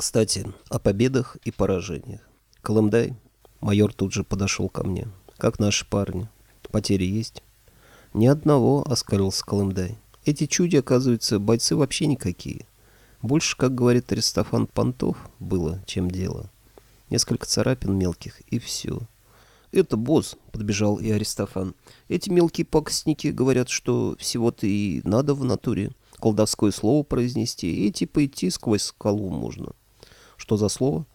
Кстати, о победах и поражениях. Колымдай, майор тут же подошел ко мне. Как наши парни? Потери есть? Ни одного, оскалился Колымдай. Эти чуди, оказывается, бойцы вообще никакие. Больше, как говорит Аристофан Понтов, было, чем дело. Несколько царапин мелких, и все. «Это босс», — подбежал и Аристофан. «Эти мелкие пакостники говорят, что всего-то и надо в натуре колдовское слово произнести, и типа идти сквозь скалу можно». «Что за слово?»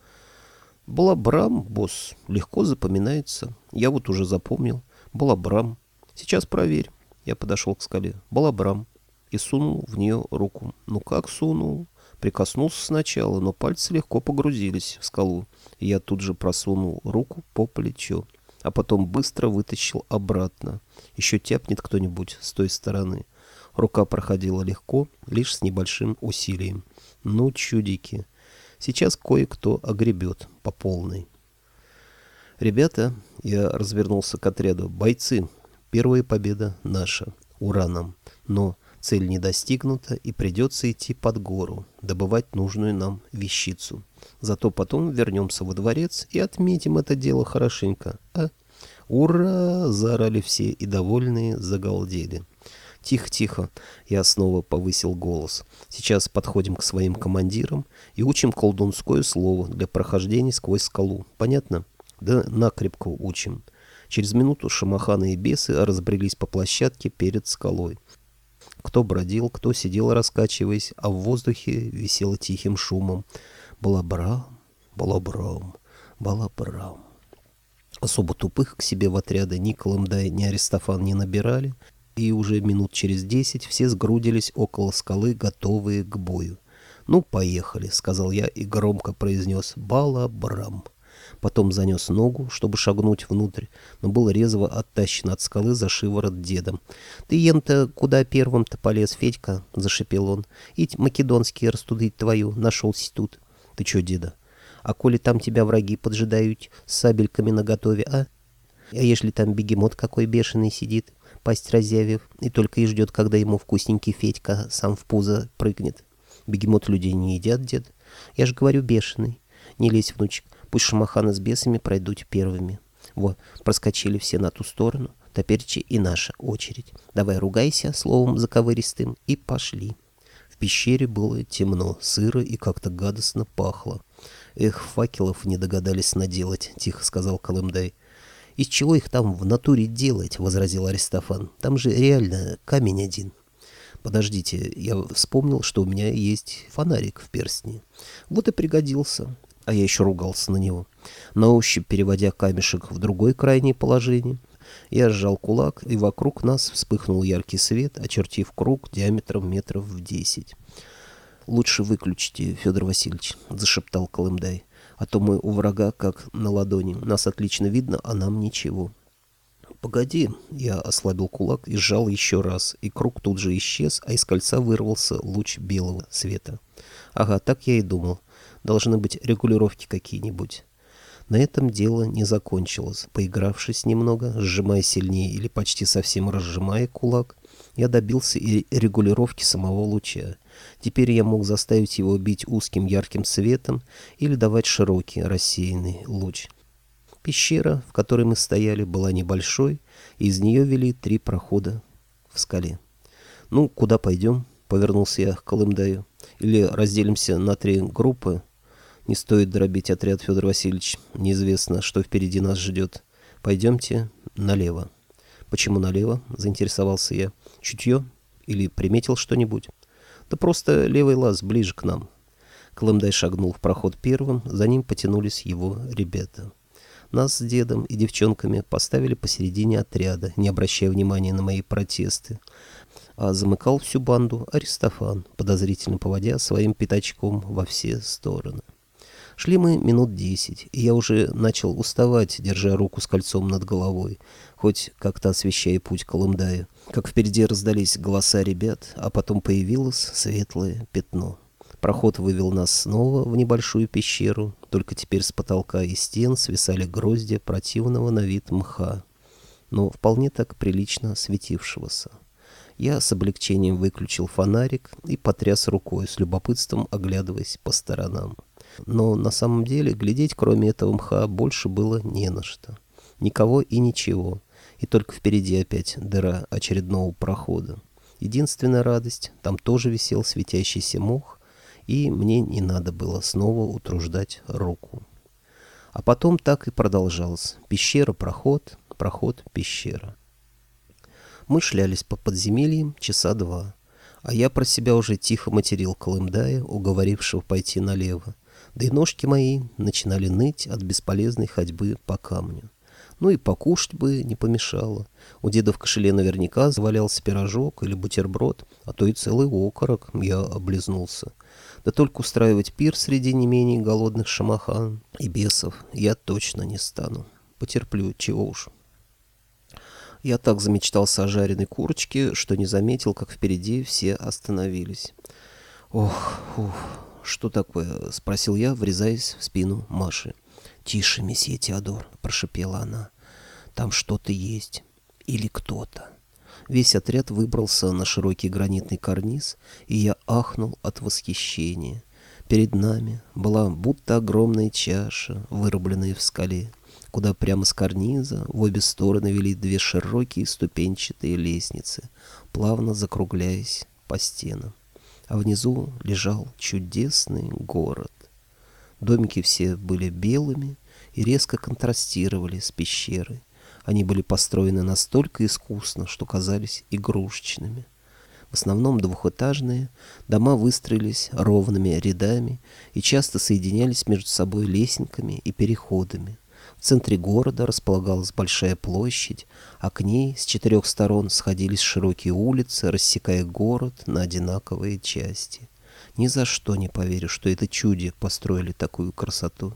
«Балабрам, босс, легко запоминается. Я вот уже запомнил. Балабрам. Сейчас проверь». Я подошел к скале. «Балабрам». И сунул в нее руку. Ну как сунул? Прикоснулся сначала, но пальцы легко погрузились в скалу. И я тут же просунул руку по плечу а потом быстро вытащил обратно. Еще тяпнет кто-нибудь с той стороны. Рука проходила легко, лишь с небольшим усилием. Ну, чудики. Сейчас кое-кто огребет по полной. «Ребята», — я развернулся к отряду, — «бойцы, первая победа наша, ура нам. Но цель не достигнута, и придется идти под гору, добывать нужную нам вещицу. Зато потом вернемся во дворец и отметим это дело хорошенько. А? Ура! Заорали все и довольные загалдели. Тихо-тихо, я снова повысил голос. Сейчас подходим к своим командирам и учим колдунское слово для прохождения сквозь скалу. Понятно? Да накрепко учим. Через минуту шамаханы и бесы разбрелись по площадке перед скалой. Кто бродил, кто сидел раскачиваясь, а в воздухе висело тихим шумом. Балабрам, балабрам, балабрам. Особо тупых к себе в отряды ни Колымдай, ни Аристофан не набирали, и уже минут через десять все сгрудились около скалы, готовые к бою. «Ну, поехали», — сказал я и громко произнес «Балабрам». Потом занес ногу, чтобы шагнуть внутрь, но был резво оттащен от скалы за шиворот дедом. «Ты, ента, куда первым-то полез, Федька?» — зашипел он. «Ить македонские растудыть твою, нашелся тут». «Ты чё, деда?» А коли там тебя враги поджидают с сабельками наготове, а? А ежели там бегемот какой бешеный сидит, пасть разъявив, и только и ждет, когда ему вкусненький Федька сам в пузо прыгнет. Бегемот людей не едят, дед. Я же говорю, бешеный. Не лезь, внучек, пусть шамаханы с бесами пройдут первыми. Во, проскочили все на ту сторону. Теперь и наша очередь. Давай ругайся словом заковыристым и пошли. В пещере было темно, сыро и как-то гадостно пахло. «Эх, факелов не догадались наделать», — тихо сказал Колымдай. «Из чего их там в натуре делать?» — возразил Аристофан. «Там же реально камень один». «Подождите, я вспомнил, что у меня есть фонарик в перстне. Вот и пригодился». А я еще ругался на него. На ощупь переводя камешек в другое крайнее положение, я сжал кулак, и вокруг нас вспыхнул яркий свет, очертив круг диаметром метров в десять. «Лучше выключите, Федор Васильевич», — зашептал Колымдай. «А то мы у врага как на ладони. Нас отлично видно, а нам ничего». «Погоди!» — я ослабил кулак и сжал еще раз, и круг тут же исчез, а из кольца вырвался луч белого света. «Ага, так я и думал. Должны быть регулировки какие-нибудь». На этом дело не закончилось. Поигравшись немного, сжимая сильнее или почти совсем разжимая кулак, я добился и регулировки самого луча. Теперь я мог заставить его бить узким ярким светом или давать широкий рассеянный луч. Пещера, в которой мы стояли, была небольшой, и из нее вели три прохода в скале. «Ну, куда пойдем?» — повернулся я к Колымдаю. «Или разделимся на три группы?» «Не стоит дробить отряд, Федор Васильевич. Неизвестно, что впереди нас ждет. Пойдемте налево». «Почему налево?» — заинтересовался я. «Чутье? Или приметил что-нибудь?» Да просто левый лаз ближе к нам. Колымдай шагнул в проход первым, за ним потянулись его ребята. Нас с дедом и девчонками поставили посередине отряда, не обращая внимания на мои протесты. А замыкал всю банду Аристофан, подозрительно поводя своим пятачком во все стороны. Шли мы минут десять, и я уже начал уставать, держа руку с кольцом над головой, хоть как-то освещая путь Колымдаю, как впереди раздались голоса ребят, а потом появилось светлое пятно. Проход вывел нас снова в небольшую пещеру, только теперь с потолка и стен свисали гроздья противного на вид мха, но вполне так прилично светившегося. Я с облегчением выключил фонарик и потряс рукой, с любопытством оглядываясь по сторонам. Но на самом деле глядеть, кроме этого мха, больше было не на что. Никого и ничего. И только впереди опять дыра очередного прохода. Единственная радость, там тоже висел светящийся мох, и мне не надо было снова утруждать руку. А потом так и продолжалось. Пещера, проход, проход, пещера. Мы шлялись по подземельям часа два, а я про себя уже тихо материл Колымдая, уговорившего пойти налево, да и ножки мои начинали ныть от бесполезной ходьбы по камню. Ну и покушать бы не помешало. У деда в кошеле наверняка завалялся пирожок или бутерброд, а то и целый окорок, я облизнулся. Да только устраивать пир среди не менее голодных шамахан и бесов я точно не стану. Потерплю, чего уж. Я так замечтался о жареной курочке, что не заметил, как впереди все остановились. «Ох, ух, что такое?» — спросил я, врезаясь в спину Маши. «Тише, месье Теодор», — прошепела она. «Там что-то есть. Или кто-то». Весь отряд выбрался на широкий гранитный карниз, и я ахнул от восхищения. Перед нами была будто огромная чаша, вырубленная в скале куда прямо с карниза в обе стороны вели две широкие ступенчатые лестницы, плавно закругляясь по стенам. А внизу лежал чудесный город. Домики все были белыми и резко контрастировали с пещерой. Они были построены настолько искусно, что казались игрушечными. В основном двухэтажные, дома выстроились ровными рядами и часто соединялись между собой лесенками и переходами. В центре города располагалась большая площадь, а к ней с четырех сторон сходились широкие улицы, рассекая город на одинаковые части. Ни за что не поверю, что это чуди построили такую красоту.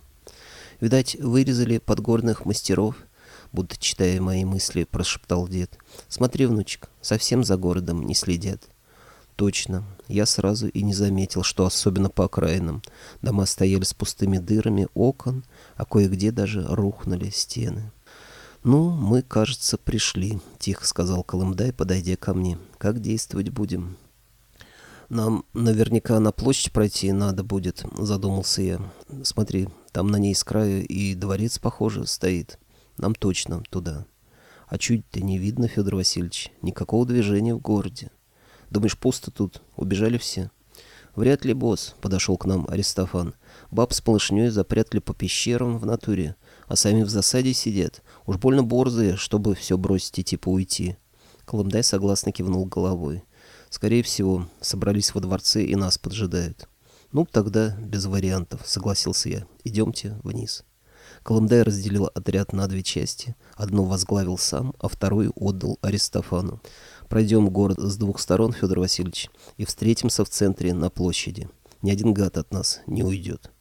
Видать, вырезали подгорных мастеров, будто читая мои мысли, прошептал дед. Смотри, внучек, совсем за городом не следят. Точно, я сразу и не заметил, что особенно по окраинам. Дома стояли с пустыми дырами окон, а кое-где даже рухнули стены. «Ну, мы, кажется, пришли», — тихо сказал Колымдай, подойдя ко мне. «Как действовать будем?» «Нам наверняка на площадь пройти надо будет», — задумался я. «Смотри, там на ней с краю и дворец, похоже, стоит. Нам точно туда. А чуть-то не видно, Федор Васильевич, никакого движения в городе. Думаешь, пусто тут? Убежали все?» «Вряд ли, босс», — подошел к нам Аристофан. «Баб с малышней запрятали по пещерам в натуре, а сами в засаде сидят. Уж больно борзые, чтобы все бросить и типа уйти». Колымдай согласно кивнул головой. «Скорее всего, собрались во дворце и нас поджидают». «Ну, тогда без вариантов», — согласился я. «Идемте вниз». Колымдай разделил отряд на две части. Одну возглавил сам, а вторую отдал Аристофану. Пройдем город с двух сторон, Федор Васильевич, и встретимся в центре на площади. Ни один гад от нас не уйдет.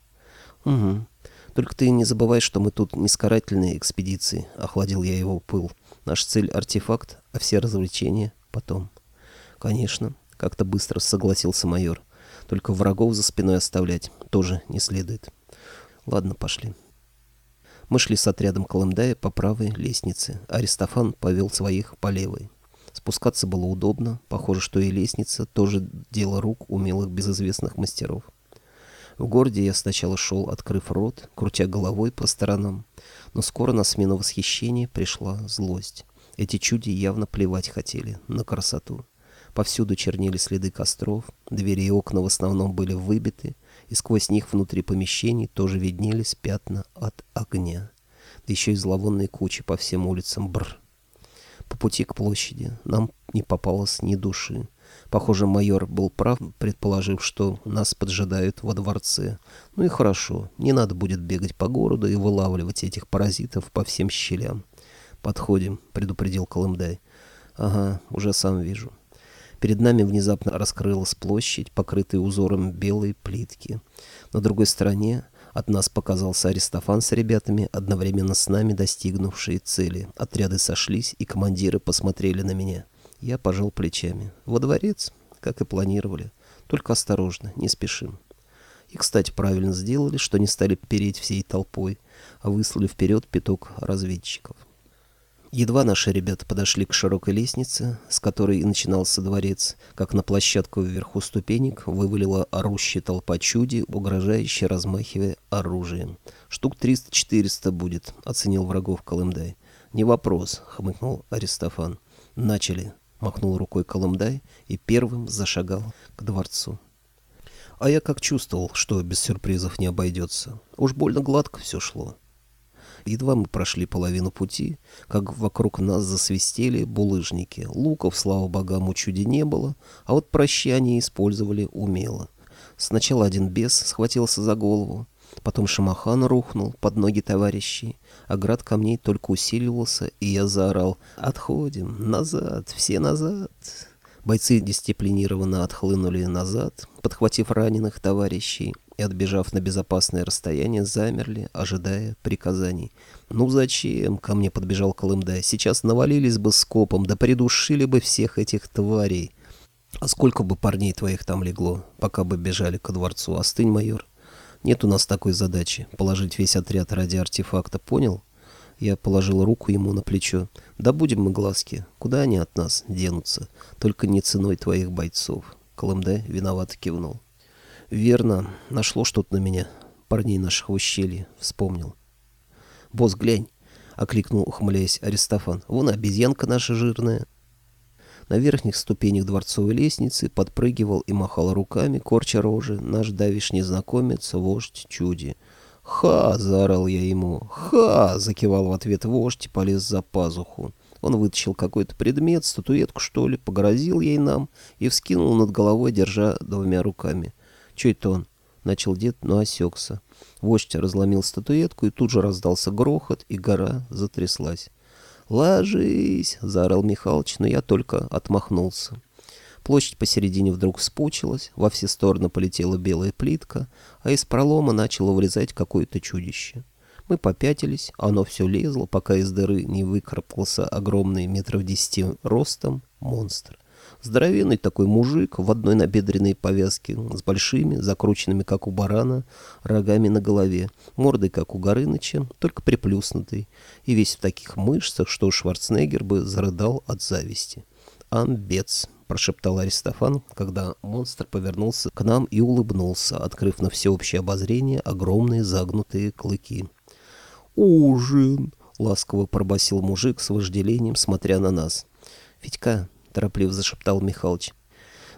Угу. Только ты не забывай, что мы тут не с карательной экспедиции, охладил я его пыл. Наш цель — артефакт, а все развлечения — потом. Конечно, как-то быстро согласился майор. Только врагов за спиной оставлять тоже не следует. Ладно, пошли. Мы шли с отрядом Колымдая по правой лестнице. Аристофан повел своих по левой. Спускаться было удобно, похоже, что и лестница тоже дело рук умелых безызвестных мастеров. В городе я сначала шел, открыв рот, крутя головой по сторонам, но скоро на смену восхищения пришла злость. Эти чуди явно плевать хотели на красоту. Повсюду чернели следы костров, двери и окна в основном были выбиты, и сквозь них внутри помещений тоже виднелись пятна от огня. Да еще и зловонные кучи по всем улицам бр. По пути к площади нам не попалось ни души. Похоже, майор был прав, предположив, что нас поджидают во дворце. Ну и хорошо, не надо будет бегать по городу и вылавливать этих паразитов по всем щелям. «Подходим», — предупредил Колымдай. «Ага, уже сам вижу». Перед нами внезапно раскрылась площадь, покрытая узором белой плитки. На другой стороне от нас показался Аристофан с ребятами, одновременно с нами достигнувшие цели. Отряды сошлись, и командиры посмотрели на меня. Я пожал плечами. Во дворец, как и планировали. Только осторожно, не спешим. И, кстати, правильно сделали, что не стали переть всей толпой, а выслали вперед пяток разведчиков. Едва наши ребята подошли к широкой лестнице, с которой и начинался дворец, как на площадку вверху ступенек вывалила орущая толпа чуди, угрожающе размахивая оружием. «Штук 300-400 будет», — оценил врагов Колымдай. «Не вопрос», — хмыкнул Аристофан. «Начали», — махнул рукой Колымдай и первым зашагал к дворцу. А я как чувствовал, что без сюрпризов не обойдется. Уж больно гладко все шло. Едва мы прошли половину пути, как вокруг нас засвистели булыжники. Луков, слава богам, у чуди не было, а вот прощание использовали умело. Сначала один бес схватился за голову, потом Шамахан рухнул под ноги товарищей, а град камней только усиливался, и я заорал «Отходим! Назад! Все назад!» Бойцы дисциплинированно отхлынули назад, подхватив раненых товарищей, и, отбежав на безопасное расстояние, замерли, ожидая приказаний. «Ну зачем?» — ко мне подбежал Колымдай. «Сейчас навалились бы скопом, да придушили бы всех этих тварей. А сколько бы парней твоих там легло, пока бы бежали ко дворцу? Остынь, майор. Нет у нас такой задачи — положить весь отряд ради артефакта, понял?» Я положил руку ему на плечо. «Да будем мы глазки. Куда они от нас денутся? Только не ценой твоих бойцов». Колымдай виновато кивнул. «Верно. Нашло что-то на меня. Парней наших в ущелье. Вспомнил». «Босс, глянь!» — окликнул, ухмыляясь, Аристофан. «Вон обезьянка наша жирная». На верхних ступенях дворцовой лестницы подпрыгивал и махал руками, корча рожи, наш давишний знакомец, вождь Чуди — «Ха!» — заорал я ему. «Ха!» — закивал в ответ вождь и полез за пазуху. Он вытащил какой-то предмет, статуэтку, что ли, погрозил ей нам и вскинул над головой, держа двумя руками. «Че это он?» — начал дед, но осекся. Вождь разломил статуэтку, и тут же раздался грохот, и гора затряслась. «Ложись!» — заорал Михалыч, но я только отмахнулся. Площадь посередине вдруг вспучилась, во все стороны полетела белая плитка, а из пролома начало вылезать какое-то чудище. Мы попятились, оно все лезло, пока из дыры не выкарабкался огромный метров десяти ростом монстр. Здоровенный такой мужик в одной набедренной повязке, с большими, закрученными, как у барана, рогами на голове, мордой, как у Горыныча, только приплюснутый, и весь в таких мышцах, что Шварценеггер бы зарыдал от зависти. Амбец прошептал Аристофан, когда монстр повернулся к нам и улыбнулся, открыв на всеобщее обозрение огромные загнутые клыки. «Ужин!» — ласково пробасил мужик с вожделением, смотря на нас. «Федька!» — торопливо зашептал Михалыч.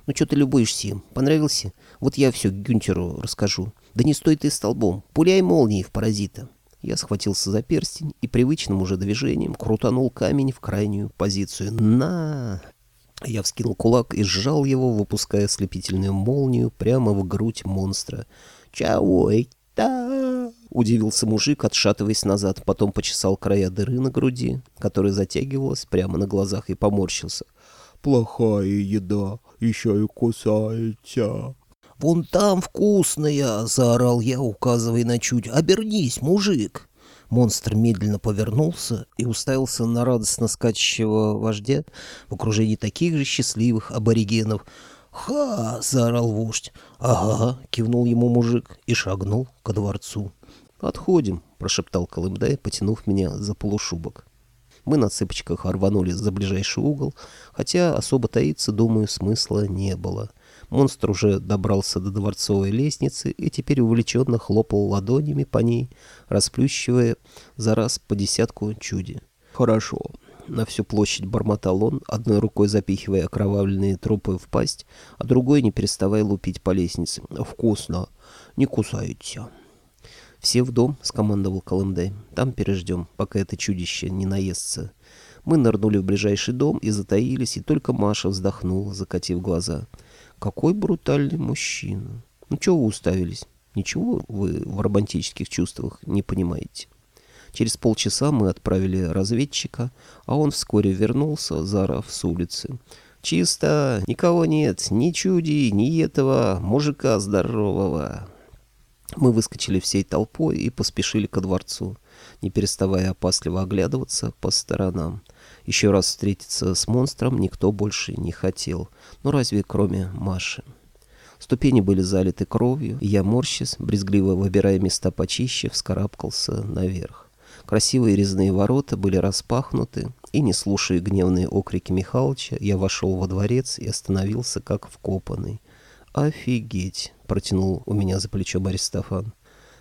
«Ну что ты любуешься им? Понравился? Вот я все Гюнтеру расскажу. Да не стой ты столбом, пуляй молнией в паразита!» Я схватился за перстень и привычным уже движением крутанул камень в крайнюю позицию. «На!» Я вскинул кулак и сжал его, выпуская ослепительную молнию прямо в грудь монстра. «Чао это?» — удивился мужик, отшатываясь назад, потом почесал края дыры на груди, которая затягивалась прямо на глазах, и поморщился. «Плохая еда, еще и кусается». «Вон там вкусная!» — заорал я, указывая на чуть. «Обернись, мужик!» Монстр медленно повернулся и уставился на радостно скачущего вождя в окружении таких же счастливых аборигенов. «Ха!» — заорал вождь. «Ага!» — кивнул ему мужик и шагнул ко дворцу. «Отходим!» — прошептал Колымдай, потянув меня за полушубок. Мы на цыпочках рванули за ближайший угол, хотя особо таиться, думаю, смысла не было. Монстр уже добрался до дворцовой лестницы и теперь увлеченно хлопал ладонями по ней, расплющивая за раз по десятку чуди. «Хорошо». На всю площадь бормотал он, одной рукой запихивая окровавленные трупы в пасть, а другой не переставая лупить по лестнице. «Вкусно! Не кусайте!» «Все в дом», — скомандовал Колымдай. «Там переждем, пока это чудище не наестся». Мы нырнули в ближайший дом и затаились, и только Маша вздохнула, закатив глаза. Какой брутальный мужчина. Ну, чего вы уставились? Ничего вы в романтических чувствах не понимаете. Через полчаса мы отправили разведчика, а он вскоре вернулся, заорав с улицы. «Чисто! Никого нет! Ни чуди, ни этого мужика здорового!» Мы выскочили всей толпой и поспешили ко дворцу, не переставая опасливо оглядываться по сторонам. Еще раз встретиться с монстром никто больше не хотел. Ну разве кроме Маши? Ступени были залиты кровью, и я, морщис, брезгливо выбирая места почище, вскарабкался наверх. Красивые резные ворота были распахнуты, и, не слушая гневные окрики Михалыча, я вошел во дворец и остановился как вкопанный. «Офигеть!» — протянул у меня за плечом Аристофан.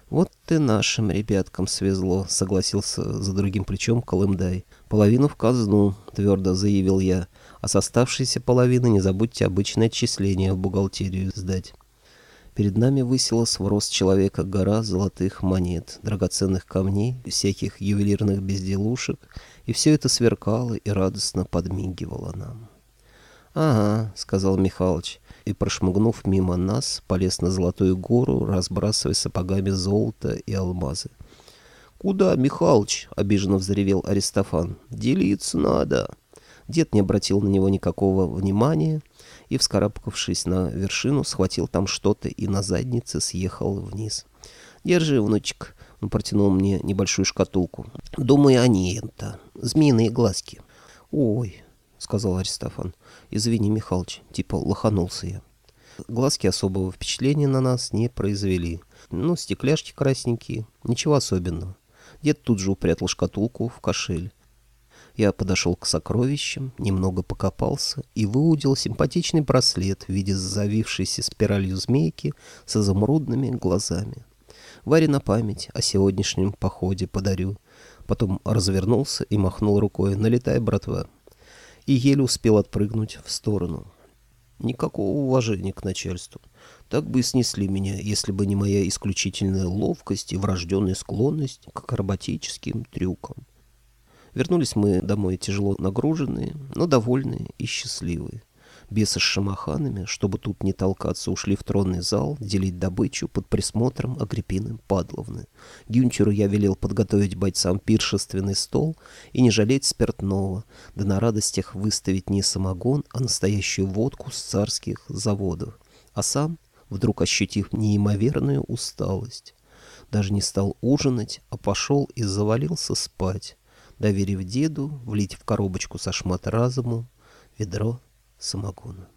«Вот ты нашим ребяткам свезло», — согласился за другим плечом Колымдай. «Половину в казну», — твердо заявил я. «А с оставшейся половины не забудьте обычное отчисление в бухгалтерию сдать». Перед нами высилась в рост человека гора золотых монет, драгоценных камней, всяких ювелирных безделушек, и все это сверкало и радостно подмигивало нам. «Ага», — сказал Михалыч, и, прошмыгнув мимо нас, полез на Золотую гору, разбрасывая сапогами золото и алмазы. «Куда, Михалыч?» — обиженно взревел Аристофан. «Делиться надо!» Дед не обратил на него никакого внимания и, вскарабкавшись на вершину, схватил там что-то и на заднице съехал вниз. «Держи, внучек!» — он протянул мне небольшую шкатулку. «Думаю, они это. Змеиные глазки». «Ой!» — сказал Аристофан. «Извини, Михалыч, типа лоханулся я». Глазки особого впечатления на нас не произвели. Ну, стекляшки красненькие, ничего особенного. Дед тут же упрятал шкатулку в кошель. Я подошел к сокровищам, немного покопался и выудил симпатичный браслет в виде завившейся спиралью змейки с изумрудными глазами. Варе на память о сегодняшнем походе подарю. Потом развернулся и махнул рукой «Налетай, братва!» И еле успел отпрыгнуть в сторону. Никакого уважения к начальству. Так бы и снесли меня, если бы не моя исключительная ловкость и врожденная склонность к акробатическим трюкам. Вернулись мы домой тяжело нагруженные, но довольные и счастливые. Бесы с шамаханами, чтобы тут не толкаться, ушли в тронный зал делить добычу под присмотром Агриппины Падловны. Гюнчеру я велел подготовить бойцам пиршественный стол и не жалеть спиртного, да на радостях выставить не самогон, а настоящую водку с царских заводов. А сам, вдруг ощутив неимоверную усталость, даже не стал ужинать, а пошел и завалился спать, доверив деду влить в коробочку со шмат разуму ведро самогона.